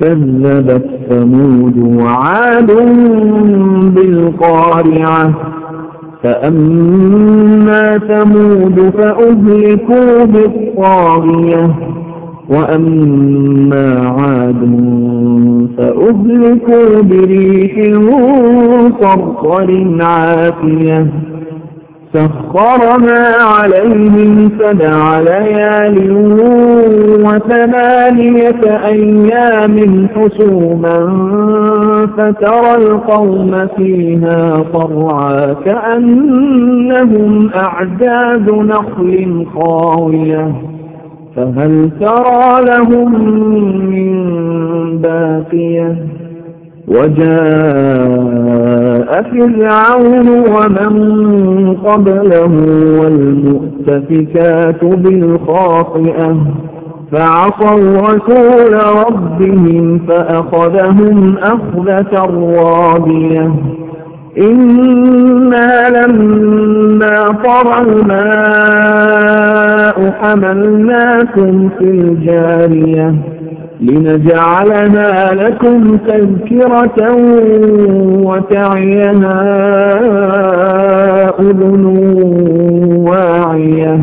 كذبت ثمود وعاد بالقارعة. فأما ثمود فأهلكوا بالطاغية وأما عاد فأهلكوا بريح صرصر عافية. سخرنا عليهم سبع ليال وثمانية أيام حسوما فترى القوم فيها طرعا كأنهم أعجاز نخل خاوية. فهل ترى لهم من باقية؟ وجاء فرعون ومن قبله والمؤتفكات بالخاطئة. فعصوا رسول ربهم فأخذهم أخذة رابية. إنا لما طرى الماء حملناكم في الجارية لنجعلها لكم تذكرة وتعيها أذن واعية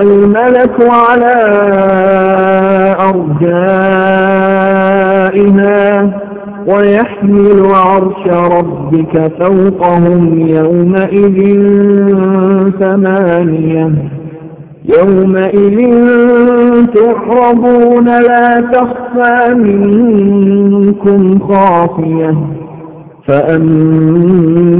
والملك على أرجائها ويحمل عرش ربك فوقهم يومئذ ثمانية. يومئذ تعرضون لا تخفى منكم خافية. فأما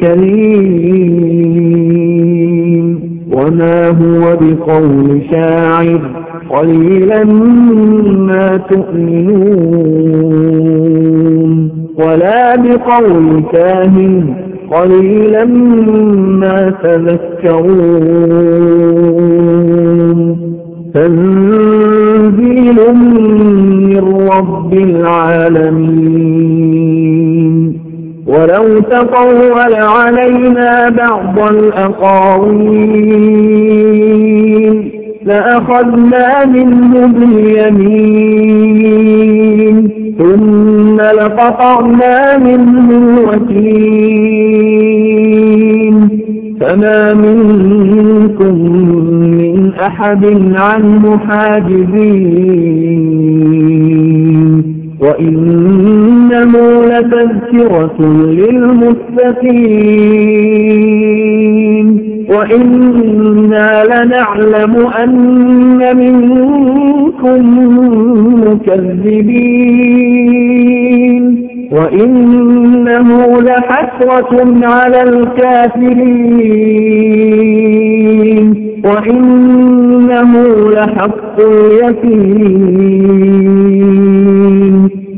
كريم وما هو بقول شاعر قليلا ما تؤمنون. ولا بقول كاهن قليلا ما تذكرون. تقول علينا بعض الأقاوين لأخذنا منه باليمين ثم لقطعنا منه الوكين فما منكم من أحد عنه حاجبين وإنه لتذكرة للمتقين. وإنا لنعلم أن منكم مكذبين. وإنه لحسرة على الكافرين. وإنه لحق اليقين.